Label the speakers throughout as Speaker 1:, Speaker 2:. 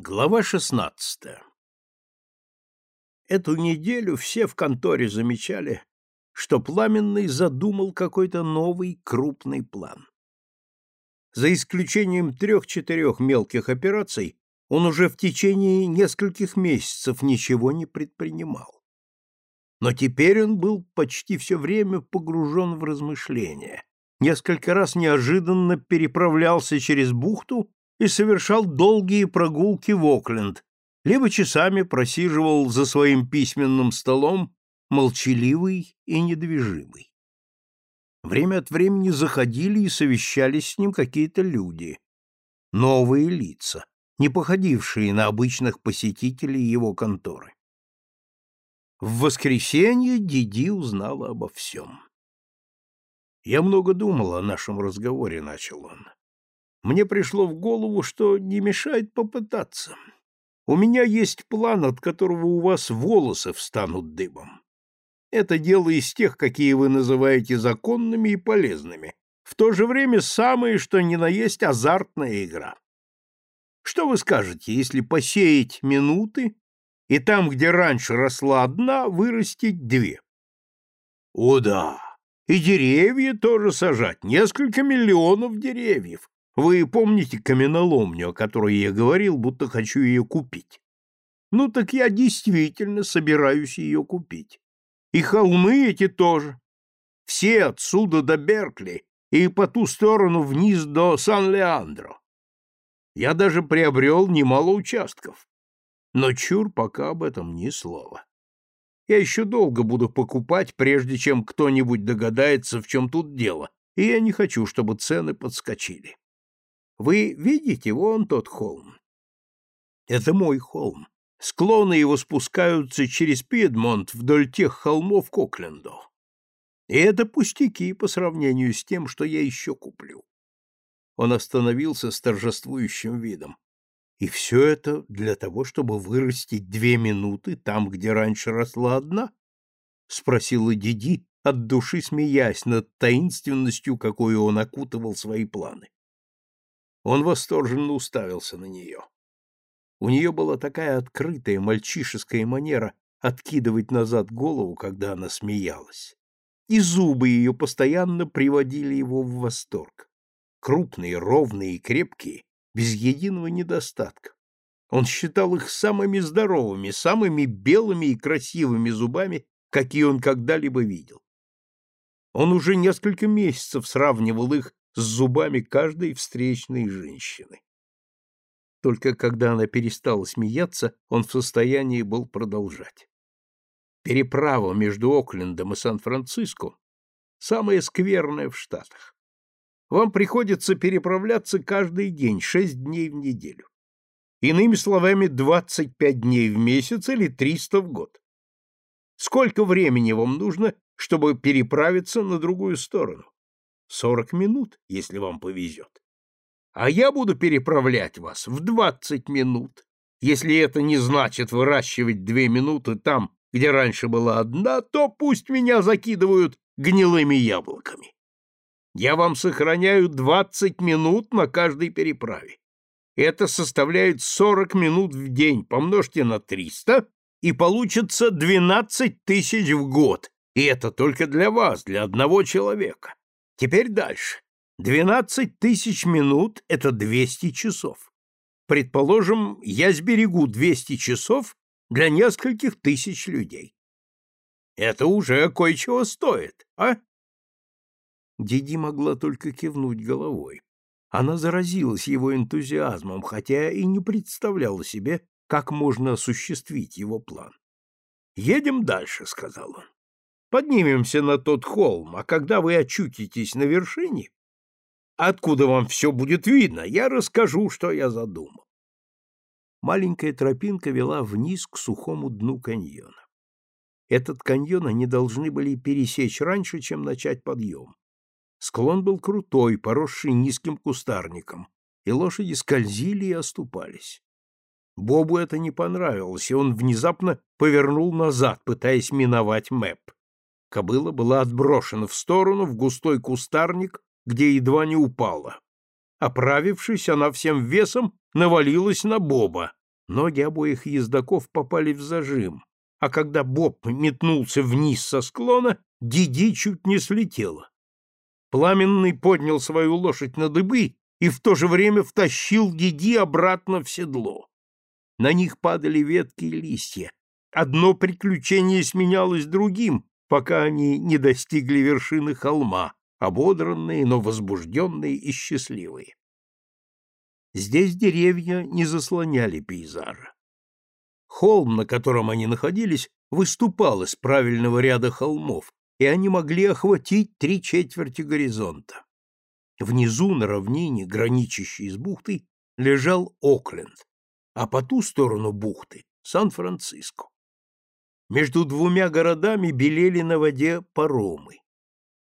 Speaker 1: Глава 16. Эту неделю все в конторе замечали, что Пламенный задумал какой-то новый крупный план. За исключением трех-четырех мелких операций, он уже в течение нескольких месяцев ничего не предпринимал. Но теперь он был почти все время погружен в размышления. Несколько раз неожиданно переправлялся через бухту и совершал долгие прогулки в Окленд, либо часами просиживал за своим письменным столом, молчаливый и недвижимый. Время от времени заходили и совещались с ним какие-то люди, новые лица, не походившие на обычных посетителей его конторы. В воскресенье Диди узнала обо всем. «Я много думал о нашем разговоре», — начал он мне пришло в голову, что не мешает попытаться. У меня есть план, от которого у вас волосы встанут дыбом. Это дело из тех, какие вы называете законными и полезными, в то же время самое, что ни на есть азартная игра. Что вы скажете, если посеять минуты и там, где раньше росла одна, вырастить две? О да, и деревья тоже сажать, несколько миллионов деревьев, вы помните каменоломню, о которой я говорил, будто хочу ее купить? Ну так я действительно собираюсь ее купить. И холмы эти тоже. Все отсюда до Беркли и по ту сторону вниз до Сан-Леандро. Я даже приобрел немало участков. Но чур пока об этом ни слова. Я еще долго буду покупать, прежде чем кто-нибудь догадается, в чем тут дело, и я не хочу, чтобы цены подскочили. Вы видите вон тот холм? Это мой холм. Склоны его спускаются через Пьедмонт вдоль тех холмов к Окленду. И это пустяки по сравнению с тем, что я еще куплю. Он остановился с торжествующим видом. И все это для того, чтобы вырастить две минуты там, где раньше росла одна? Спросила Диди, от души смеясь над таинственностью, какой он окутывал свои планы. Он восторженно уставился на нее. У нее была такая открытая мальчишеская манера откидывать назад голову, когда она смеялась. И зубы ее постоянно приводили его в восторг. Крупные, ровные и крепкие, без единого недостатка. Он считал их самыми здоровыми, самыми белыми и красивыми зубами, какие он когда-либо видел. Он уже несколько месяцев сравнивал их с зубами каждой встречной женщины. Только когда она перестала смеяться, он в состоянии был продолжать. Переправа между Оклендом и Сан-Франциско самая скверная в Штатах. Вам приходится переправляться каждый день, шесть дней в неделю. Иными словами, 25 дней в месяц или 300 в год. Сколько времени вам нужно, чтобы переправиться на другую сторону? Сорок минут, если вам повезет. А я буду переправлять вас в двадцать минут, если это не значит выращивать две минуты там, где раньше была одна, то пусть меня закидывают гнилыми яблоками. Я вам сохраняю двадцать минут на каждой переправе. Это составляет сорок минут в день, помножьте на триста, и получится двенадцать тысяч в год. И это только для вас, для одного человека. Теперь дальше. Двенадцать тысяч минут — это двести часов. Предположим, я сберегу двести часов для нескольких тысяч людей. Это уже кое-чего стоит, а? Диди могла только кивнуть головой. Она заразилась его энтузиазмом, хотя и не представляла себе, как можно осуществить его план. «Едем дальше», — сказал он. Поднимемся на тот холм, а когда вы очутитесь на вершине, откуда вам все будет видно, я расскажу, что я задумал. Маленькая тропинка вела вниз к сухому дну каньона. Этот каньон они должны были пересечь раньше, чем начать подъем. Склон был крутой, поросший низким кустарником, и лошади скользили и оступались. Бобу это не понравилось, и он внезапно повернул назад, пытаясь миновать Мэп. Кобыла была отброшена в сторону в густой кустарник, где едва не упала. Оправившись, она всем весом навалилась на Боба, Ноги обоих ездаков попали в зажим, а когда Боб метнулся вниз со склона, Диди чуть не слетела. Пламенный поднял свою лошадь на дыбы и в то же время втащил Диди обратно в седло. На них падали ветки и листья. Одно приключение сменялось другим, пока они не достигли вершины холма, ободранные, но возбужденные и счастливые. Здесь деревья не заслоняли пейзажа. Холм, на котором они находились, выступал из правильного ряда холмов, и они могли охватить три четверти горизонта. Внизу, на равнине, граничащей с бухтой, лежал Окленд, а по ту сторону бухты — Сан-Франциско. Между двумя городами белели на воде паромы.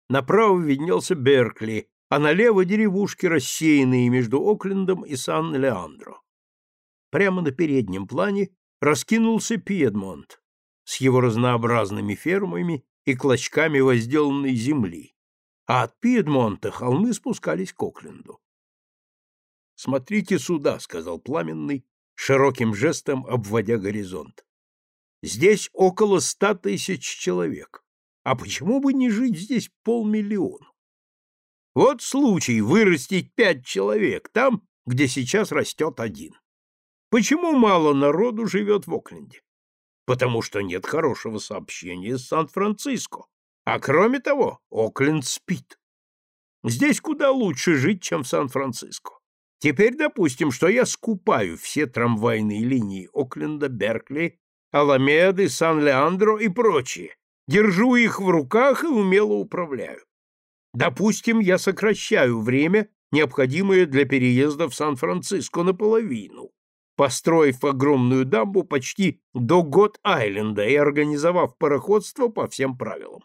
Speaker 1: Направо виднелся Беркли, а налево деревушки, рассеянные между Оклендом и Сан-Леандро. Прямо на переднем плане раскинулся Пьедмонт с его разнообразными фермами и клочками возделанной земли, а от Пьедмонта холмы спускались к Окленду. «Смотрите сюда», — сказал Пламенный, широким жестом обводя горизонт. «Здесь около ста тысяч человек. А почему бы не жить здесь полмиллиона? Вот случай вырастить пять человек там, где сейчас растет один. Почему мало народу живет в Окленде? Потому что нет хорошего сообщения с Сан-Франциско. А кроме того, Окленд спит. Здесь куда лучше жить, чем в Сан-Франциско. Теперь допустим, что я скупаю все трамвайные линии Окленда, Беркли, Аламеды, Сан-Леандро и прочие, держу их в руках и умело управляю. Допустим, я сокращаю время, необходимое для переезда в Сан-Франциско наполовину, построив огромную дамбу почти до Гот-Айленда и организовав пароходство по всем правилам.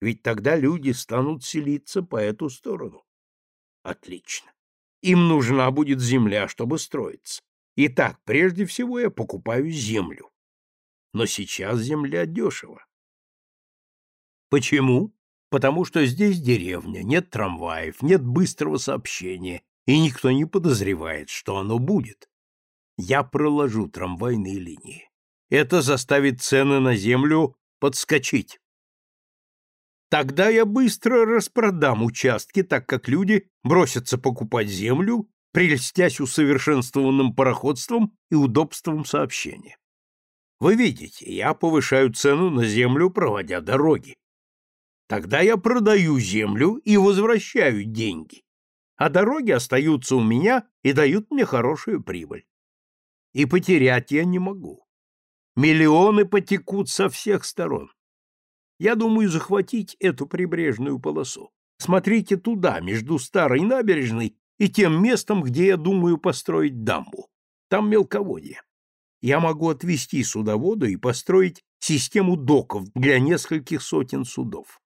Speaker 1: Ведь тогда люди станут селиться по эту сторону. Отлично. Им нужна будет земля, чтобы строиться. Итак, прежде всего я покупаю землю. Но сейчас земля дешево. Почему? Потому что здесь деревня, нет трамваев, нет быстрого сообщения, и никто не подозревает, что оно будет. Я проложу трамвайные линии. Это заставит цены на землю подскочить. Тогда я быстро распродам участки, так как люди бросятся покупать землю, прельстясь усовершенствованным пароходством и удобством сообщения. Вы видите, я повышаю цену на землю, проводя дороги. Тогда я продаю землю и возвращаю деньги, а дороги остаются у меня и дают мне хорошую прибыль. И потерять я не могу. Миллионы потекут со всех сторон. Я думаю захватить эту прибрежную полосу. Смотрите туда, между старой набережной и тем местом, где я думаю построить дамбу. Там мелководье. Я могу отвести судоводу и построить систему доков для нескольких сотен судов.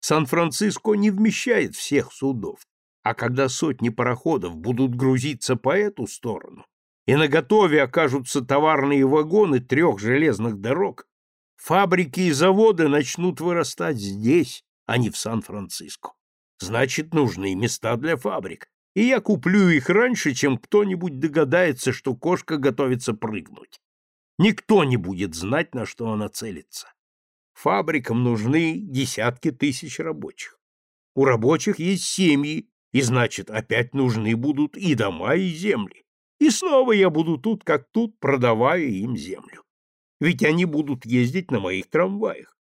Speaker 1: Сан-Франциско не вмещает всех судов, а когда сотни пароходов будут грузиться по эту сторону, и на готове окажутся товарные вагоны трех железных дорог, фабрики и заводы начнут вырастать здесь, а не в Сан-Франциско. Значит, нужны места для фабрик, и я куплю их раньше, чем кто-нибудь догадается, что кошка готовится прыгнуть. Никто не будет знать, на что она целится. Фабрикам нужны десятки тысяч рабочих. У рабочих есть семьи, и значит, опять нужны будут и дома, и земли. И снова я буду тут, как тут, продавая им землю. Ведь они будут ездить на моих трамваях.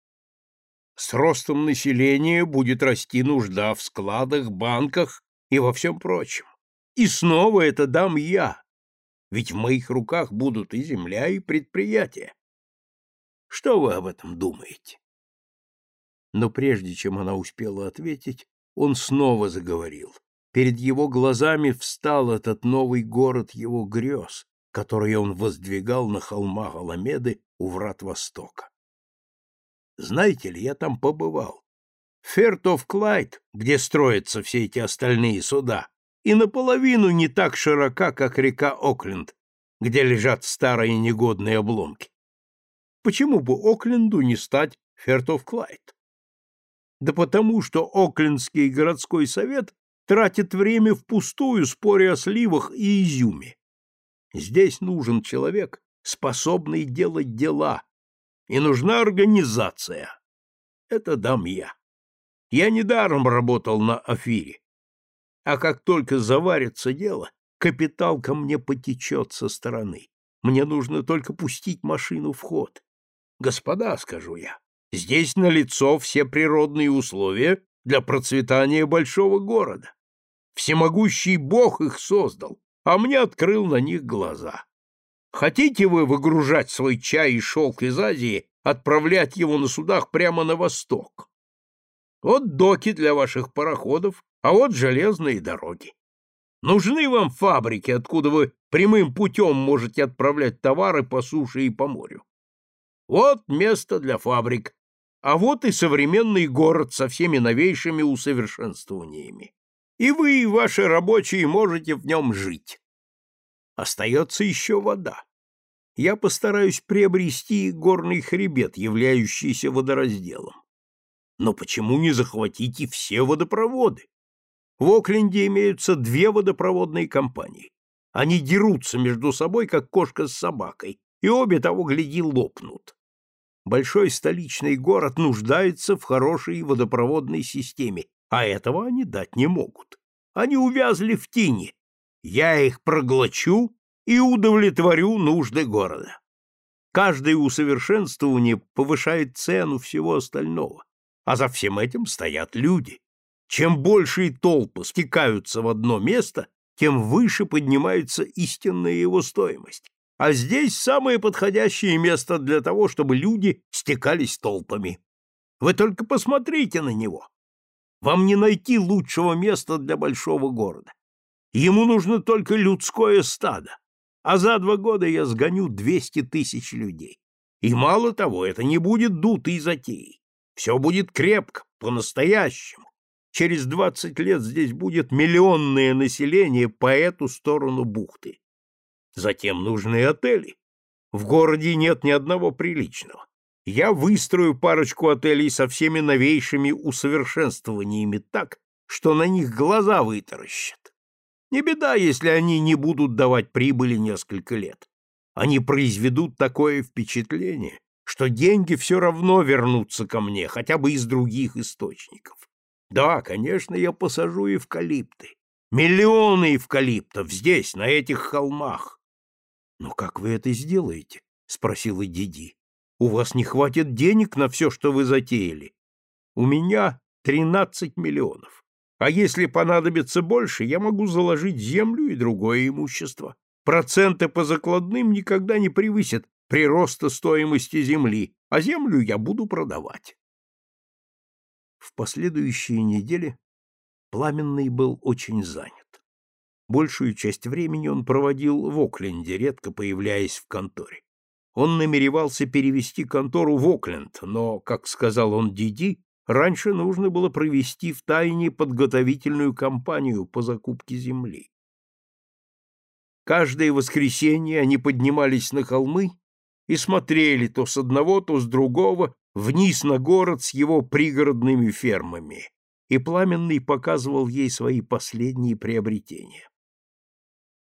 Speaker 1: С ростом населения будет расти нужда в складах, банках и во всем прочем. И снова это дам я, ведь в моих руках будут и земля, и предприятия. Что вы об этом думаете? Но прежде чем она успела ответить, он снова заговорил. Перед его глазами встал этот новый город его грез, который он воздвигал на холмах Аламеды у врат Востока. Знаете ли, я там побывал. Фертов Клайд, где строятся все эти остальные суда, и наполовину не так широка, как река Окленд, где лежат старые негодные обломки. Почему бы Окленду не стать Фертов Клайд? Да потому, что Оклендский городской совет тратит время впустую, споря о сливах и изюме. Здесь нужен человек, способный делать дела, и нужна организация. Это дам я. Я недаром работал на Афире. А как только заварится дело, капитал ко мне потечет со стороны. Мне нужно только пустить машину в ход. Господа, скажу я, здесь налицо все природные условия для процветания большого города. Всемогущий Бог их создал, а мне открыл на них глаза. Хотите вы выгружать свой чай и шелк из Азии, отправлять его на судах прямо на восток? Вот доки для ваших пароходов, а вот железные дороги. Нужны вам фабрики, откуда вы прямым путем можете отправлять товары по суше и по морю. Вот место для фабрик, а вот и современный город со всеми новейшими усовершенствованиями. И вы, и ваши рабочие, можете в нем жить. Остается еще вода. Я постараюсь приобрести горный хребет, являющийся водоразделом. Но почему не захватить и все водопроводы? В Окленде имеются две водопроводные компании. Они дерутся между собой, как кошка с собакой, и обе того гляди лопнут. Большой столичный город нуждается в хорошей водопроводной системе, а этого они дать не могут. Они увязли в тени. Я их проглочу и удовлетворю нужды города. Каждое усовершенствование повышает цену всего остального, а за всем этим стоят люди. Чем большие толпы стекаются в одно место, тем выше поднимается истинная его стоимость. А здесь самое подходящее место для того, чтобы люди стекались толпами. Вы только посмотрите на него. Вам не найти лучшего места для большого города. Ему нужно только людское стадо. А за два года я сгоню 200 тысяч людей. И мало того, это не будет дутой затеей. Все будет крепко, по-настоящему. Через двадцать лет здесь будет миллионное население по эту сторону бухты. Затем нужны отели. В городе нет ни одного приличного. Я выстрою парочку отелей со всеми новейшими усовершенствованиями так, что на них глаза вытаращат. Не беда, если они не будут давать прибыли несколько лет. Они произведут такое впечатление, что деньги все равно вернутся ко мне, хотя бы из других источников. Да, конечно, я посажу эвкалипты. Миллионы эвкалиптов здесь, на этих холмах. Но как вы это сделаете? спросила Диди. У вас не хватит денег на все, что вы затеяли. У меня тринадцать миллионов. А если понадобится больше, я могу заложить землю и другое имущество. Проценты по закладным никогда не превысят прироста стоимости земли, а землю я буду продавать. В последующие недели Пламенный был очень занят. Большую часть времени он проводил в Окленде, редко появляясь в конторе. Он намеревался перевести контору в Окленд, но, как сказал он Диди, раньше нужно было провести в тайне подготовительную кампанию по закупке земли. Каждое воскресенье они поднимались на холмы и смотрели то с одного, то с другого вниз на город с его пригородными фермами, и Пламенный показывал ей свои последние приобретения.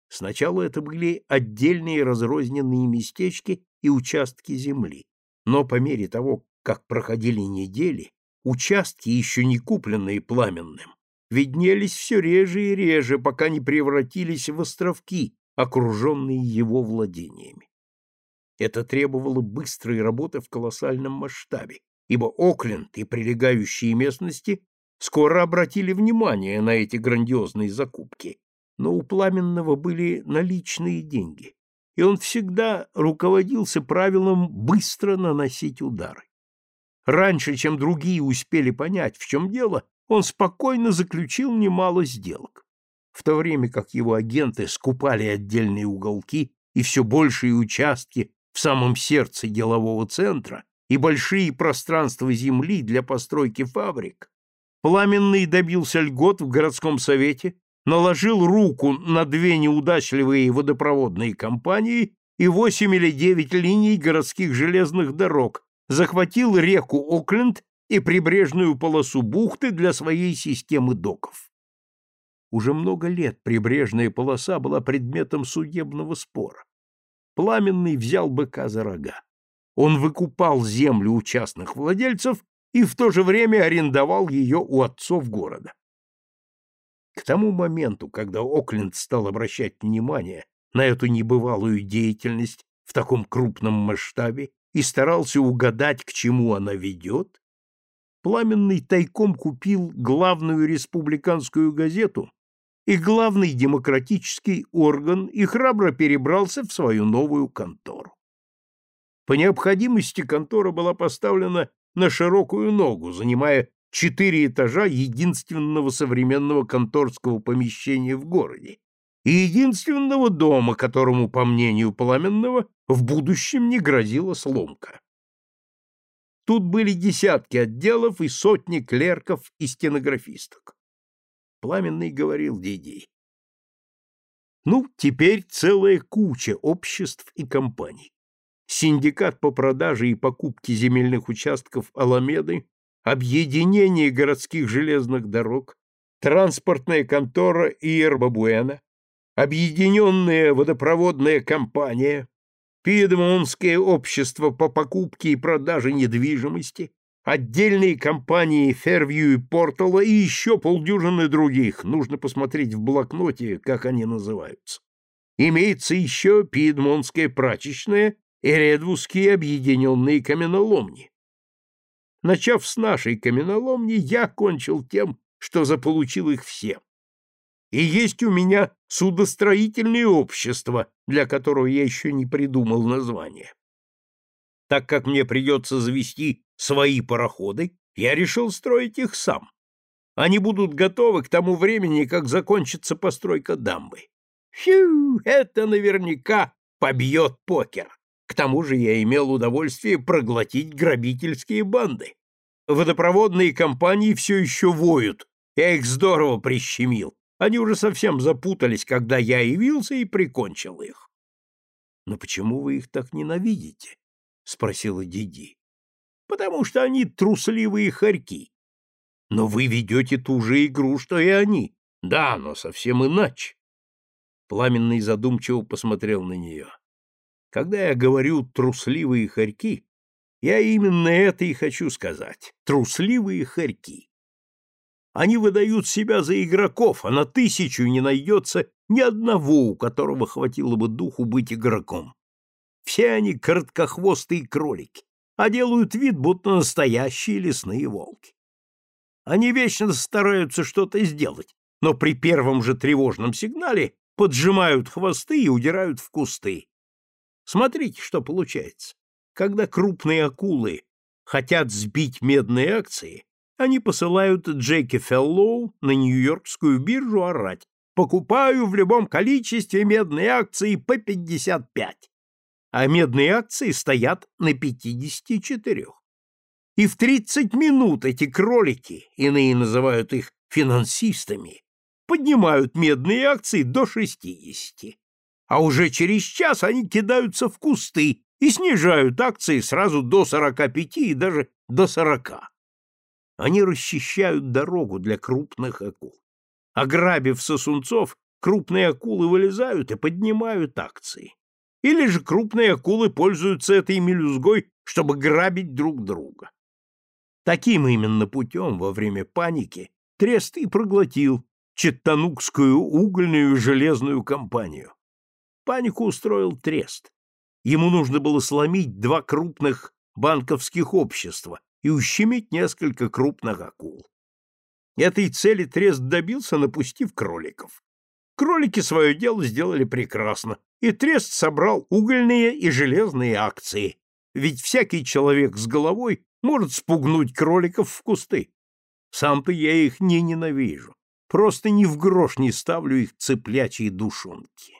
Speaker 1: Сначала это были отдельные разрозненные местечки и участки земли, но по мере того, как проходили недели, участки, еще не купленные Пламенным, виднелись все реже и реже, пока не превратились в островки, окруженные его владениями. Это требовало быстрой работы в колоссальном масштабе, ибо Окленд и прилегающие местности скоро обратили внимание на эти грандиозные закупки, но у Пламенного были наличные деньги, и он всегда руководился правилом быстро наносить удары. Раньше, чем другие успели понять, в чем дело, он спокойно заключил немало сделок. В то время как его агенты скупали отдельные уголки и все большие участки в самом сердце делового центра и большие пространства земли для постройки фабрик, Пламенный добился льгот в городском совете, наложил руку на две неудачливые водопроводные компании и восемь или девять линий городских железных дорог, захватил реку Окленд и прибрежную полосу бухты для своей системы доков. Уже много лет прибрежная полоса была предметом судебного спора. Пламенный взял быка за рога. Он выкупал землю у частных владельцев и в то же время арендовал ее у отцов города. К тому моменту, когда Окленд стал обращать внимание на эту небывалую деятельность в таком крупном масштабе и старался угадать, к чему она ведет, Пламенный тайком купил главную республиканскую газету и главный демократический орган и храбро перебрался в свою новую контору. По необходимости контора была поставлена на широкую ногу, занимая четыре этажа единственного современного конторского помещения в городе и единственного дома, которому, по мнению Пламенного, в будущем не грозила сломка. Тут были десятки отделов и сотни клерков и стенографисток. Пламенный говорил Диди. Ну, теперь целая куча обществ и компаний. Синдикат по продаже и покупке земельных участков Аламеды, объединение городских железных дорог, транспортная контора Иербабуэна, объединенная водопроводная компания, Пиедмонтское общество по покупке и продаже недвижимости, отдельные компании Фервью и Портала и еще полдюжины других, нужно посмотреть в блокноте, как они называются. Имеется еще Пиедмонтская прачечная и Редвусские объединенные каменоломни. Начав с нашей каменоломни, я кончил тем, что заполучил их все и есть у меня судостроительное общество, для которого я еще не придумал название. Так как мне придется завести свои пароходы, я решил строить их сам. Они будут готовы к тому времени, как закончится постройка дамбы. Фью, это наверняка побьет покер. К тому же я имел удовольствие проглотить грабительские банды. Водопроводные компании все еще воют. Я их здорово прищемил. Они уже совсем запутались, когда я явился и прикончил их. — Но почему вы их так ненавидите? — спросила Диди. — Потому что они трусливые хорьки. Но вы ведете ту же игру, что и они. Да, но совсем иначе. Пламенный задумчиво посмотрел на нее. Когда я говорю «трусливые хорьки», я именно это и хочу сказать. Трусливые хорьки. Они выдают себя за игроков, а на тысячу не найдется ни одного, у которого хватило бы духу быть игроком. Все они короткохвостые кролики, а делают вид, будто настоящие лесные волки. Они вечно стараются что-то сделать, но при первом же тревожном сигнале поджимают хвосты и удирают в кусты. Смотрите, что получается. Когда крупные акулы хотят сбить медные акции, они посылают Джеки Феллоу на Нью-Йоркскую биржу орать. Покупаю в любом количестве медные акции по 55. А медные акции стоят на 54. И в 30 минут эти кролики, иные называют их финансистами, поднимают медные акции до 60. А уже через час они кидаются в кусты и снижают акции сразу до 45 и даже до 40. Они расчищают дорогу для крупных акул. Ограбив сосунцов, крупные акулы вылезают и поднимают акции. Или же крупные акулы пользуются этой мелюзгой, чтобы грабить друг друга. Таким именно путем во время паники Трест и проглотил Четтанукскую угольную железную компанию. Панику устроил Трест. Ему нужно было сломить два крупных банковских общества, и ущемить несколько крупных акул. Этой цели Трест добился, напустив кроликов. Кролики свое дело сделали прекрасно, и Трест собрал угольные и железные акции, ведь всякий человек с головой может спугнуть кроликов в кусты. Сам-то я их не ненавижу, просто ни в грош не ставлю их цыплячьи душонки.